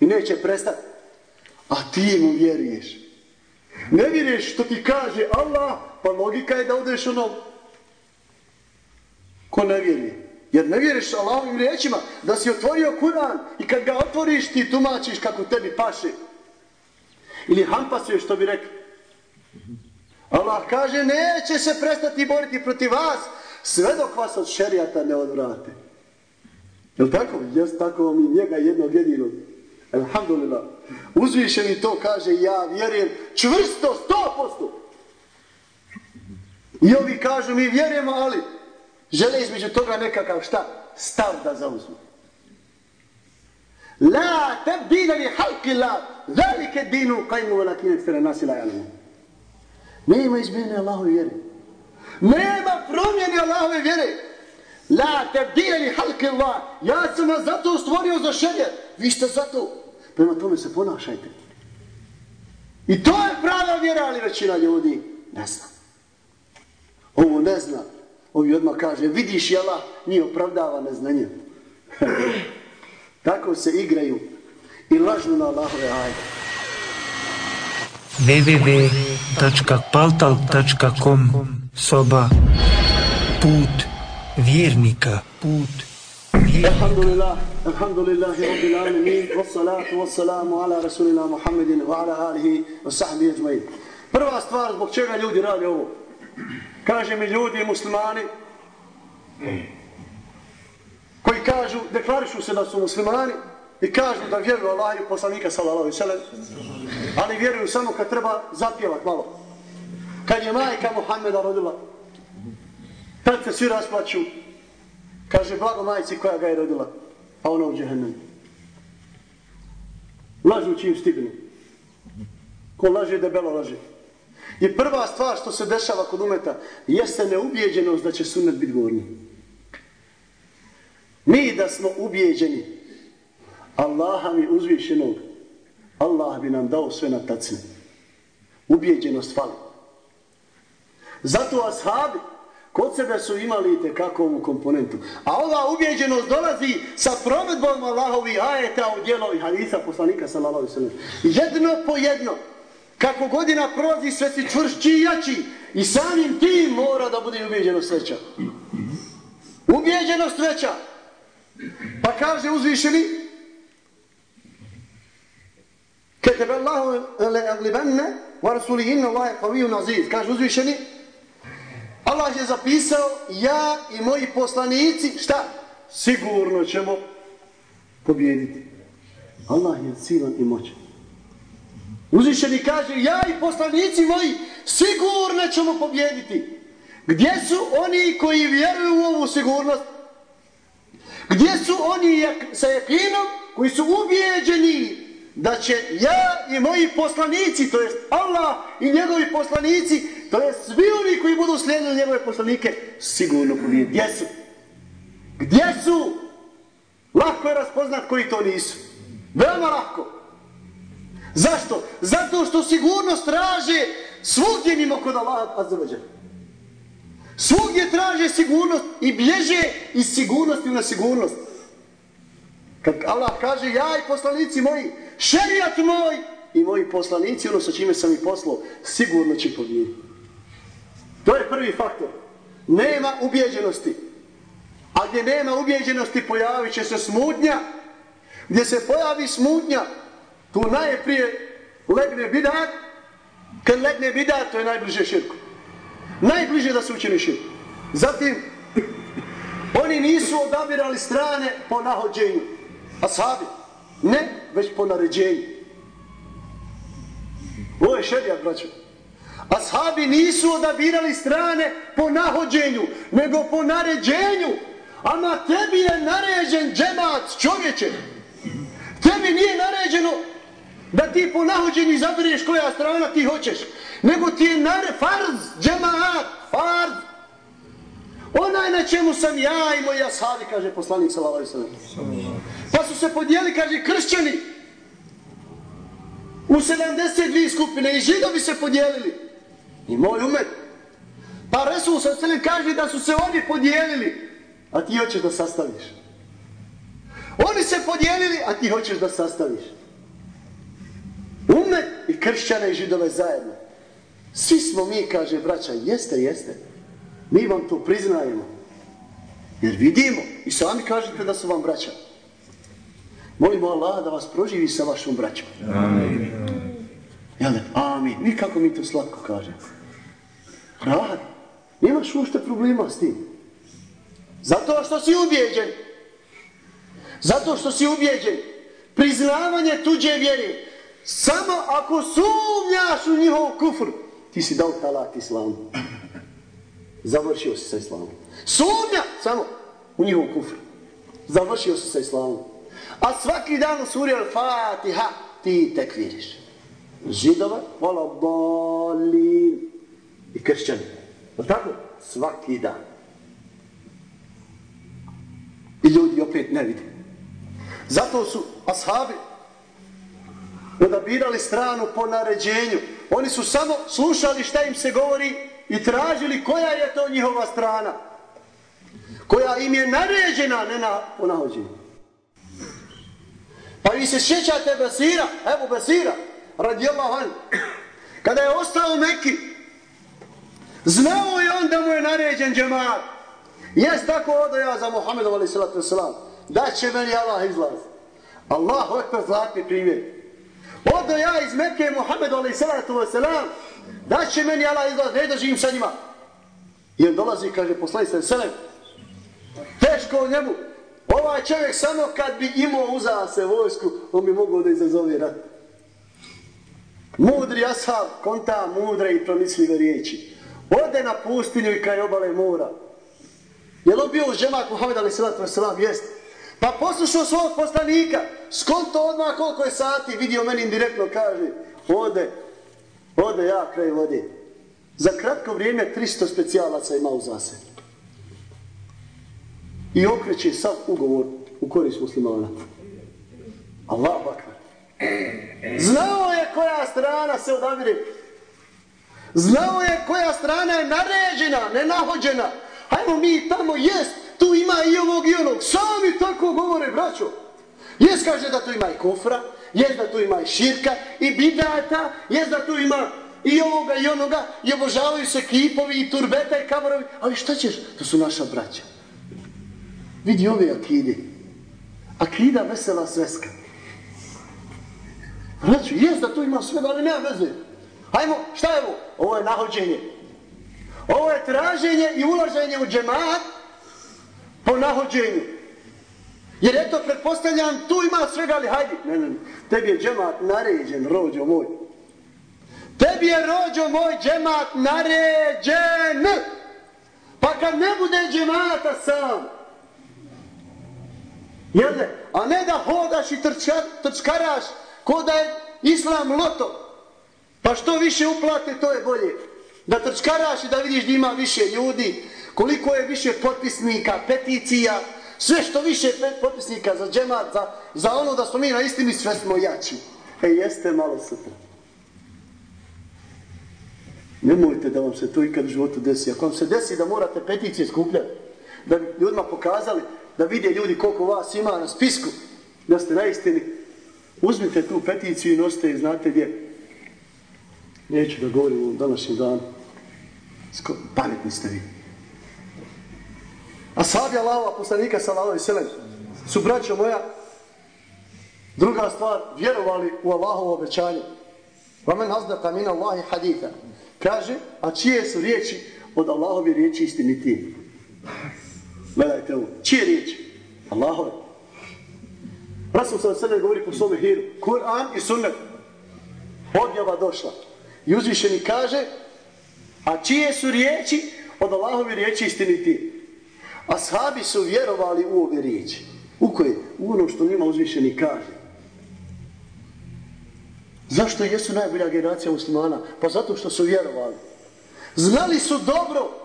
i neće prestati. A ti mu vjeruješ. Ne vjeruješ što ti kaže Allah, pa logika je da odeš ono. Ko ne vjeruje? Jer ne vjeriš Allahovim riječima da si otvorio Kur'an i kad ga otvoriš ti tumačiš kako tebi paše. Ili hampasuje što bi rekli. Allah kaže neće se prestati boriti protiv vas sve dok vas od šerijata ne odvrate. Je tako? Jes tako mi njega jednog jedinog. Alhamdulillah. Uzvišeni to kaže ja vjerujem čvrsto, sto posto. I ovi kažu mi vjerujemo ali žele između toga nekakav šta? Stav da zauzmu. La tebdila li halki la velike dinu kajmu velakine tkere nasila jalimu. Nema izmjene Allahove vjere. Nema promjene Allahove vjere. La tebdila li halke Allah. Ja sam vas zato stvorio za šeljer. Vi ste zato. Prema tome se ponašajte. I to je prava vjera, ali većina ljudi ne zna. Ovo ne zna. Ovi odmah kaže, vidiš jela, nije opravdava neznanje. Tako se igraju i lažnu na Allahove ajde. www.paltal.com Soba Put vjernika Put Alhamdulillah, alhamdulillahi rabbil alamin, wassalatu wassalamu ala rasulina Muhammedin wa ala alihi wa sahbihi ajma'in. Prva stvar zbog čega ljudi radi ovo. Kaže mi ljudi muslimani koji kažu, deklarišu se da su muslimani i kažu da vjeruju Allah i poslanika sallallahu alejhi sallam, ali vjeruju samo kad treba zapjevat malo. kad je majka Muhammeda rodila, tad se svi rasplaću, kaže blago majci koja ga je rodila, a ona u džehennem. Lažu čim stignu. Ko laže, debelo laže. I prva stvar što se dešava kod umeta jeste neubjeđenost da će sunnet biti gornji. Mi da smo ubijeđeni Allaha mi uzvišenog Allah bi nam dao sve na tacne. Ubijeđenost fali. Zato ashabi kod sebe su imali te komponentu. A ova ubjeđenost dolazi sa provedbom Allahovi ajeta u dijelovi hadisa poslanika sallallahu sallam. Jedno po jedno. Kako godina prolazi sve si čvršći i jači. I samim tim mora da bude ubjeđenost veća. Ubjeđenost veća. Pa kaže uzvišeni Ketebe Allahu le aglibenne wa rasuli inna Allahe qaviju aziz. Kaže uzvišeni Allah je zapisao ja i moji poslanici šta? Sigurno ćemo pobjediti. Allah je silan i moćan. Uzvišeni kaže ja i poslanici moji sigurno ćemo pobjediti. Gdje su oni koji vjeruju u ovu sigurnost? Gdje su oni sa jekinom koji su ubijeđeni da će ja i moji poslanici, to jest Allah i njegovi poslanici, to jest svi oni koji budu slijedili njegove poslanike, sigurno pobijeti. Gdje su? Gdje su? Lako je raspoznat koji to nisu. Veoma lako. Zašto? Zato što sigurnost traže svugdje mimo kod Allaha azzaveđa. Svugdje traže sigurnost i bježe iz sigurnosti na sigurnost. Kad Allah kaže, ja i poslanici moji, šerijat moj i moji poslanici, ono sa čime sam i poslao, sigurno će pobijediti. To je prvi faktor. Nema ubjeđenosti. A gdje nema ubjeđenosti, pojavit će se smutnja. Gdje se pojavi smutnja, tu najprije legne bidat. Kad legne bidat, to je najbliže širku. Najbliže da se učini širku. Zatim, oni nisu odabirali strane po nahođenju. Ashabi. Ne, već po naređenju. Ovo je šerijat, braćo. Ashabi nisu odabirali strane po nahođenju, nego po naređenju. Ama tebi je naređen džemat čovječe. Tebi nije naređeno da ti po nahođenju izabireš koja strana ti hoćeš. Nego ti je nare, farz, džemat, farz. Onaj na čemu sam ja i moji ashabi, kaže poslanik sallallahu alaihi sallam. Pa su se podijeli, kaže, kršćani. U 72 skupine i židovi se podijelili. I moj umet. Pa Resul sa selem kaže da su se oni podijelili. A ti hoćeš da sastaviš. Oni se podijelili, a ti hoćeš da sastaviš. Umet i kršćane i židove zajedno. Svi smo mi, kaže braća, jeste, jeste. Mi vam to priznajemo. Jer vidimo i sami kažete da su vam braća. Molimo Allah da vas proživi sa vašom braćom. Amin. Jel, amin. Nikako mi to slatko kaže. Radi. Nemaš ušte problema s tim. Zato što si ubijeđen. Zato što si ubijeđen. Priznavanje tuđe vjere. Samo ako sumnjaš u njihov kufr, ti si dao talak islamu. Završio si sa islamom. Sumnja samo u njihov kufr. Završio si sa islamom. A svaki dan u suri Al-Fatiha ti tekviriš. Židova, vola boli i kršćani. Je tako? Svaki dan. I ljudi opet ne vidi. Zato su ashabi odabirali stranu po naređenju. Oni su samo slušali šta im se govori i tražili koja je to njihova strana. Koja im je naređena, ne na ponahođenju. Pa vi se sjećate Besira, evo Basira, radijallahu an, kada je ostao u Mekki, znao je on da mu je naređen džemat. Jes tako odo ja za Muhammedom, ali salatu wasalam, da će meni Allah izlaz. Allah, ekber zlatni primjer. Odo ja iz Mekke Muhammedu ali salatu wasalam, da će meni Allah izlaz, ne da živim sa njima. I on dolazi i kaže, poslali se selem, teško u njemu, Ovaj čovjek samo kad bi imao uza se vojsku, on bi mogao da izazove rat. Mudri ashab konta mudre i promislive riječi. Ode na pustinju i kraj obale mora. Je li on bio žemak Muhammed ali sallatu wasalam? Jest. Pa poslušao svog poslanika, skonto odmah koliko je sati, vidio meni indirektno, kaže, ode, ode ja kraj vode. Za kratko vrijeme 300 specijalaca ima u zase. I okreće sav ugovor u korist muslimana. Allah bakar. Znao je koja strana se odavire. Znao je koja strana je naređena, nenahođena. Hajmo mi tamo, jest, tu ima i ovog i onog. Sami tako govore, braćo. Jes kaže da tu ima i kofra, jes da tu ima i širka, i bidata, jes da tu ima i ovoga i onoga, i obožavaju se kipovi i turbeta i kamerovi. Ali šta ćeš? To su naša braća. Vidi ove akide. Akida vesela sveska. Vraću, jes da to ima sve, ali nema veze. Hajmo, šta je ovo? Ovo je nahođenje. Ovo je traženje i ulaženje u džemat po nahođenju. Jer eto, pretpostavljam, tu ima svega, ali hajdi. Ne, ne, tebi je džemat naređen, rođo moj. Tebi je rođo moj džemat naređen. Pa kad ne bude džemata sam, jel ne? A ne da hodaš i trčka, trčkaraš ko da je islam loto. Pa što više uplate, to je bolje. Da trčkaraš i da vidiš da ima više ljudi, koliko je više potpisnika, peticija, sve što više potpisnika za džemat, za, za ono da smo mi na istini, sve smo jači. E, jeste malo sutra. Nemojte da vam se to ikad u životu desi. Ako vam se desi da morate peticije skupljati, da bi ljudima pokazali, da vide ljudi koliko vas ima na spisku, da ste na istini, uzmite tu peticiju i nosite i znate gdje. Neću da govorim u današnjem danu. Sko pametni ste vi. A sabi Allahova poslanika sallallahu i selem su braćo moja druga stvar vjerovali u Allahovo obećanje. Vamen hazdaka min Allahi haditha. Kaže, a čije su riječi od Allahove riječi istinitije? Gledajte ovo. Čije riječi? Allahove. Rasul sallallahu sallam govori po svome hiru. Kur'an i sunnet. Odjava došla. I uzvišeni kaže, a čije su riječi od Allahove riječi istinitije? Ashabi su vjerovali u ove riječi. U koje? U ono što njima uzvišeni kaže. Zašto jesu najbolja generacija muslimana? Pa zato što su vjerovali. Znali su dobro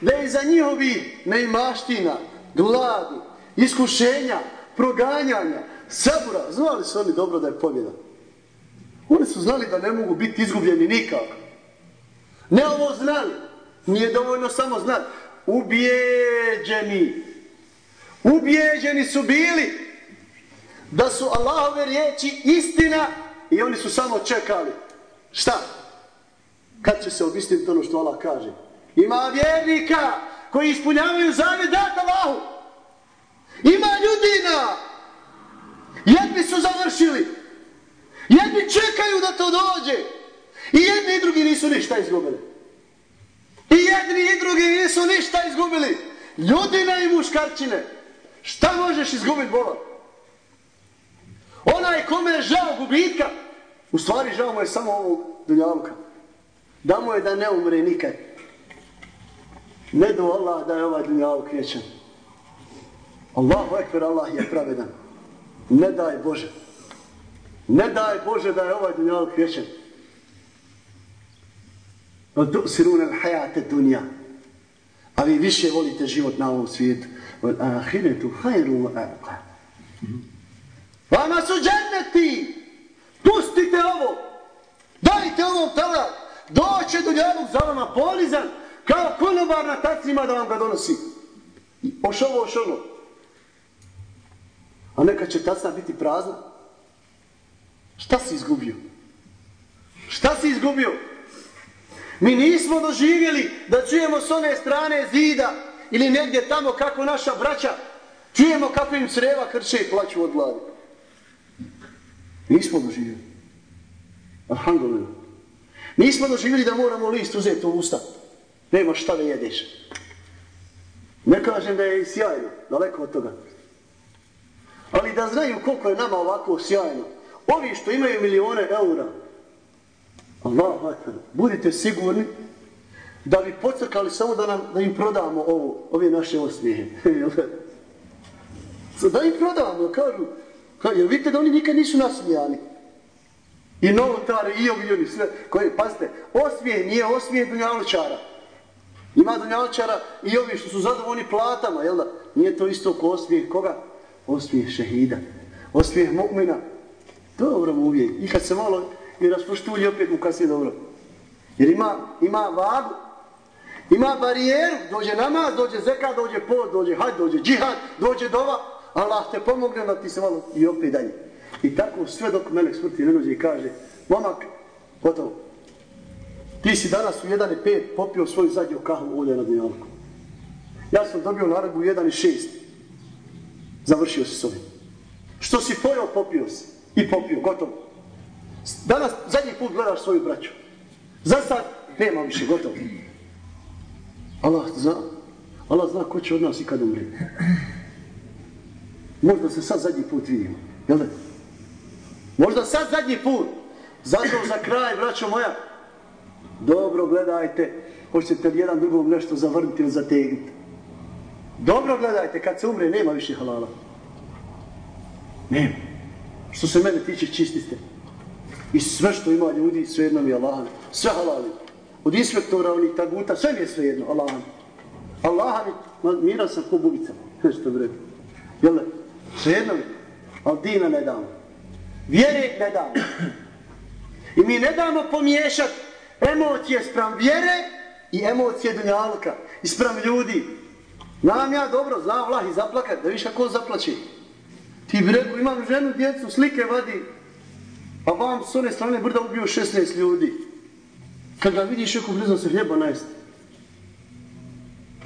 da je za njihovi neimaština, gladi, iskušenja, proganjanja, sabura, znali su oni dobro da je pobjeda. Oni su znali da ne mogu biti izgubljeni nikako. Ne ovo znali. Nije dovoljno samo znati. Ubijeđeni. Ubijeđeni su bili da su Allahove riječi istina i oni su samo čekali. Šta? Kad će se obistiniti ono što Allah kaže? Ima vjernika koji ispunjavaju zavjet dat Allahu. Ima ljudina. Jedni su završili. Jedni čekaju da to dođe. I jedni i drugi nisu ništa izgubili. I jedni i drugi nisu ništa izgubili. Ljudina i muškarčine. Šta možeš izgubiti, Bola? Onaj kome je žao gubitka, u stvari žao mu je samo ovog dunjavka. Da mu je da ne umre nikad. Ne do Allah da je ovaj dunjavk vječan. Allahu ekber, Allah je pravedan. Ne daj Bože. Ne daj Bože da je ovaj dunjavk vječan. Od siruna l'hajate dunja. A vi više volite život na ovom svijetu. Od ahiretu hajru wa arqa. Vama su dženneti! Pustite ovo! Dajte ovom talak! Doće dunjavuk za vama polizan kao konobar na tacima da vam ga donosi. Ošovo, ošovo. A neka će tacna biti prazna. Šta si izgubio? Šta si izgubio? Mi nismo doživjeli da čujemo s one strane zida ili negdje tamo kako naša braća čujemo kako im sreva krče i plaću od gladi. Nismo doživjeli. Alhamdulillah. Nismo doživjeli da moramo list uzeti u usta. Nemaš šta da jedeš. Ne kažem da je sjajno, daleko od toga. Ali da znaju koliko je nama ovako sjajno. Ovi što imaju milijone eura, Allah, akbar. Budite sigurni da bi pocrkali samo da, nam, da im prodamo ovo, ove naše osmijehe. da im prodamo, kažu, jer vidite da oni nikad nisu nasmijani. I novotari, i ovi, i oni, sve, koji, pazite, osmijeh nije osmijeh dunjalučara. Ima dunjalčara i ovi što su zadovoljni platama, jel da? Nije to isto ko osmijeh koga? Osmijeh šehida. Osmijeh mu'mina. Dobro mu uvijek. I kad se malo i raspoštulji, opet mu kasnije dobro. Jer ima, ima vagu, ima barijeru, dođe namaz, dođe zeka, dođe pod, dođe hajд, dođe džihad, dođe dova, Allah te pomogne da ti se malo i opet dalje. I tako sve dok melek smrti ne dođe i kaže, momak, gotovo. Ti si danas u 1.5 popio svoju zadnju kahvu ovdje na dnjavku. Ja sam dobio naredbu u 1.6. Završio se s ovim. Što si pojao, popio si. I popio, gotovo. Danas zadnji put gledaš svoju braću. Za sad nema više, gotovo. Allah zna, Allah zna ko će od nas ikad umriti. Možda se sad zadnji put vidimo. Jel da? Možda sad zadnji put. Zato za kraj, braćo moja, dobro gledajte, hoćete li jedan drugom nešto zavrniti ili zategniti. Dobro gledajte, kad se umre, nema više halala. Nema. Što se mene tiče, čistite. I sve što ima ljudi, sve jedno mi je Allah. Sve halali. Od inspektora, onih taguta, sve mi je sve jedno, Allah. Allah mi, miran sam ko bubica. Što bi rekao. Jel da? Sve jedno mi. Ali dina ne damo. Vjere ne damo. I mi ne damo pomiješati emocije sprem vjere i emocije dunjalka. I sprem ljudi. Znam ja dobro, znam vlah i zaplakat, da viš ko zaplaći. Ti bi rekao, imam ženu, djecu, slike vadi, a vam s one strane brda ubio 16 ljudi. Kad ga vidiš, ako blizno se hljeba najesti.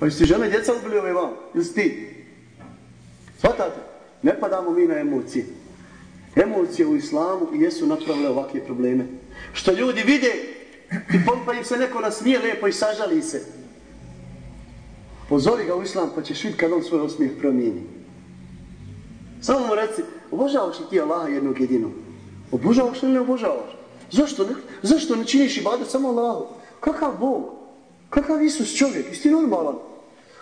Pa jesi žene djeca ubili ove vam? Ili ti? Svatate? Ne padamo mi na emocije. Emocije u islamu jesu napravile ovakve probleme. Što ljudi vide i pa im se neko nasmije lijepo i sažali se. Pozovi ga u islam pa ćeš vidjeti kad on svoj osmijeh promijeni. Samo mu reci, obožavaš li ti Allaha jednog jedinog? Obožavaš li ne obožavaš? Zašto ne, zašto ne činiš ibadet samo Allahu? Kakav Bog? Kakav Isus čovjek? Isti normalan?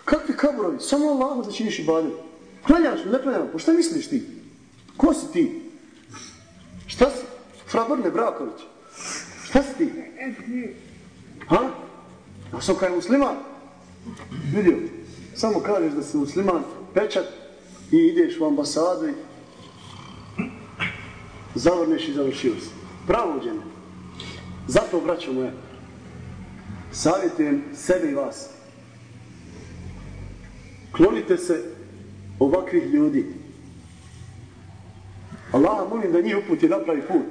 Kakvi kabrovi? Samo Allahu da činiš ibadet. Klanjaš li, ne klanjaš? Pa šta misliš ti? Ko si ti? Šta si? Frabrne Braković. Šta si ti? Ha? Ja sam kaj musliman. Vidio? Samo kažeš da si musliman, pečat i ideš u ambasadu i zavrneš i završio si. Pravođene. Zato, braćo moje, savjetujem sebe i vas. Klonite se ovakvih ljudi. Allah molim da njih uputi na pravi put.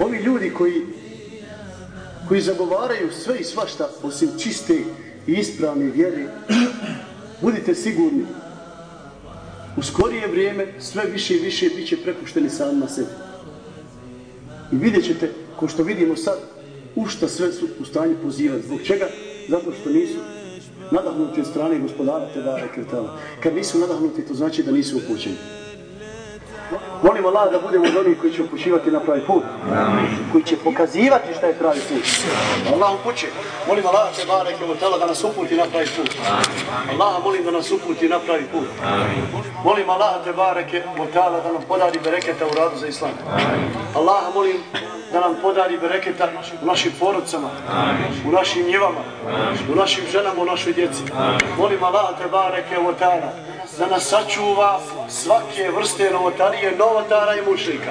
Ovi ljudi koji koji zagovaraju sve i svašta osim čiste i ispravne vjere, budite sigurni, u skorije vrijeme sve više i više bit će prepušteni samima na sebi. I vidjet ćete, ko što vidimo sad, u šta sve su u stanju pozivati. Zbog čega? Zato što nisu nadahnuti od strane gospodara Tebara Kretala. Kad nisu nadahnuti, to znači da nisu upućeni. Molim Allah da budemo od onih koji će upućivati na pravi put. Koji će pokazivati šta je pravi put. Allah upuće. Molim Allah te bareke od tela da nas uputi na pravi put. Allah molim da nas uputi na pravi put. Molim Allah te bareke od tela da nam podari bereketa u radu za islam. Allah molim da nam podari bereketa u našim porodcama, u našim njivama, u našim ženama, u našoj djeci. Molim Allah te bareke od tela da nas sačuva svake vrste novotarije, novotara i mušlika.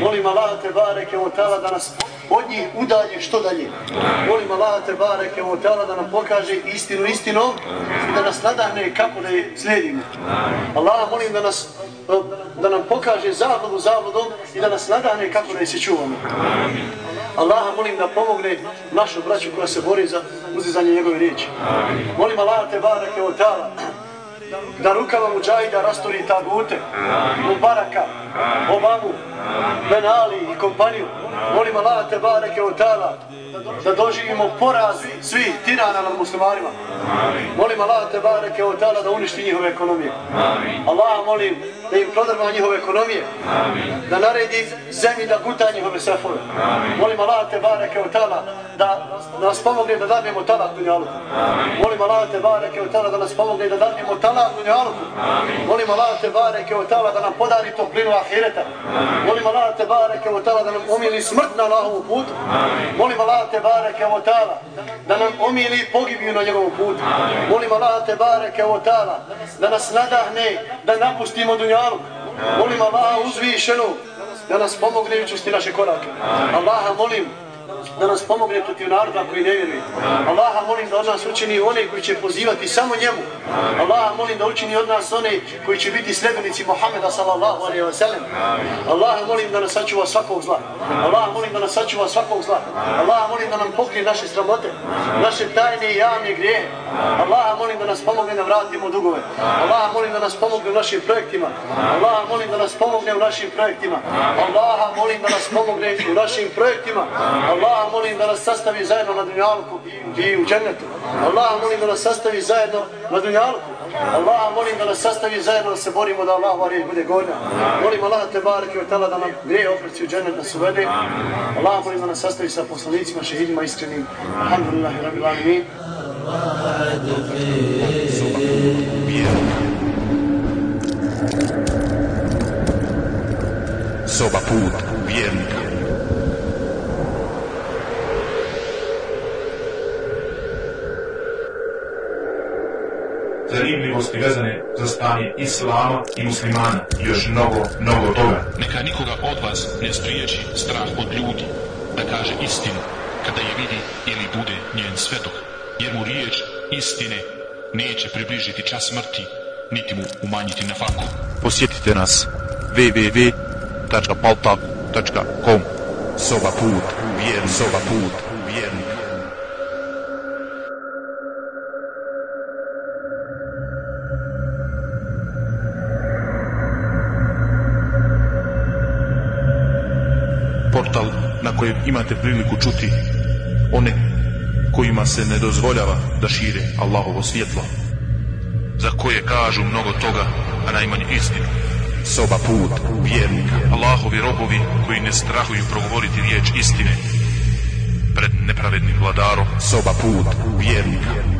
Molim Allah te bareke o tala da nas od njih udalje što dalje. Molim Allah te bareke o tala da nam pokaže istinu istinom i da nas nadahne kako da je slijedimo. Allah molim da nas da nam pokaže zavlodu zavlodom i da nas nadahne kako da je se čuvamo. Allaha molim da pomogne našu braću koja se bori za uzizanje njegove riječi. Molim Allah te bareke o tala da rukava muđajda rastori tagute, Mubaraka, Obamu, Ben Ali i kompaniju. Molim Allah te bareke od tala da doživimo poraz svih tirana nad muslimanima. Molim Allah te bareke od tala da uništi njihove ekonomije. Allah molim da im prodrma njihove ekonomije. Da naredi zemlji da guta njihove sefove. Molim Allah te bareke od tala da nas pomogne da dadnemo talak dunjaluku. Molim Allah te bareke od tala da nas pomogne da dadnemo talak dunjaluku. Molim Allah te bareke od tala da nam podari toplinu ahireta. Molim Allah te bareke od tala da nam umili smrt na Allahovu putu. Molim Allah te bareke o tala da nam omili pogibiju na njegovom putu. Molim Allah te bareke o tala da nas nadahne da napustimo dunjalu. Molim Allah uzvišenu da nas pomogne učusti naše korake. Allaha molim da nas pomogne protiv naroda koji ne vjeruje. Allaha molim da od nas učini one koji će pozivati samo njemu. Allaha molim da učini od nas one koji će biti sledbenici Muhameda sallallahu alaihi wa sallam. Allaha molim da nas sačuva svakog zla. Allaha molim da nas sačuva svakog zla. Allaha molim da nam pokrije naše sramote, naše tajne i javne grijehe. Allaha molim da nas pomogne da vratimo dugove. Allaha molim da nas pomogne u našim projektima. Allaha molim da nas pomogne u našim projektima. Allaha molim da nas pomogne u našim projektima. Allah molim da nas sastavi zajedno na dunjalku i u džennetu. Allah molim da nas sastavi zajedno na dunjalku. Allah molim da nas sastavi zajedno da se borimo da Allah riječ bude gornja. Molim Allah te bareke od tala da nam grije oprosti u džennet da se uvede. Allah molim da nas sastavi sa poslanicima, šehidima iskrenim. Alhamdulillahi rabbil alamin. Soba put vjernika. Zanimljivosti vezane za stanje islama i muslimana. I još mnogo, mnogo toga. Neka nikoga od vas ne spriječi strah od ljudi da kaže istinu kada je vidi ili bude njen svedok, jer mu riječ istine neće približiti čas smrti, niti mu umanjiti na faku. Posjetite nas www.paltav.com Soba put, vjerni, soba put, imate priliku čuti one kojima se ne dozvoljava da šire Allahovo svjetlo za koje kažu mnogo toga a najmanje istinu. Soba put vjernika. Allahovi robovi koji ne strahuju progovoriti riječ istine pred nepravednim vladarom. Soba put vjernika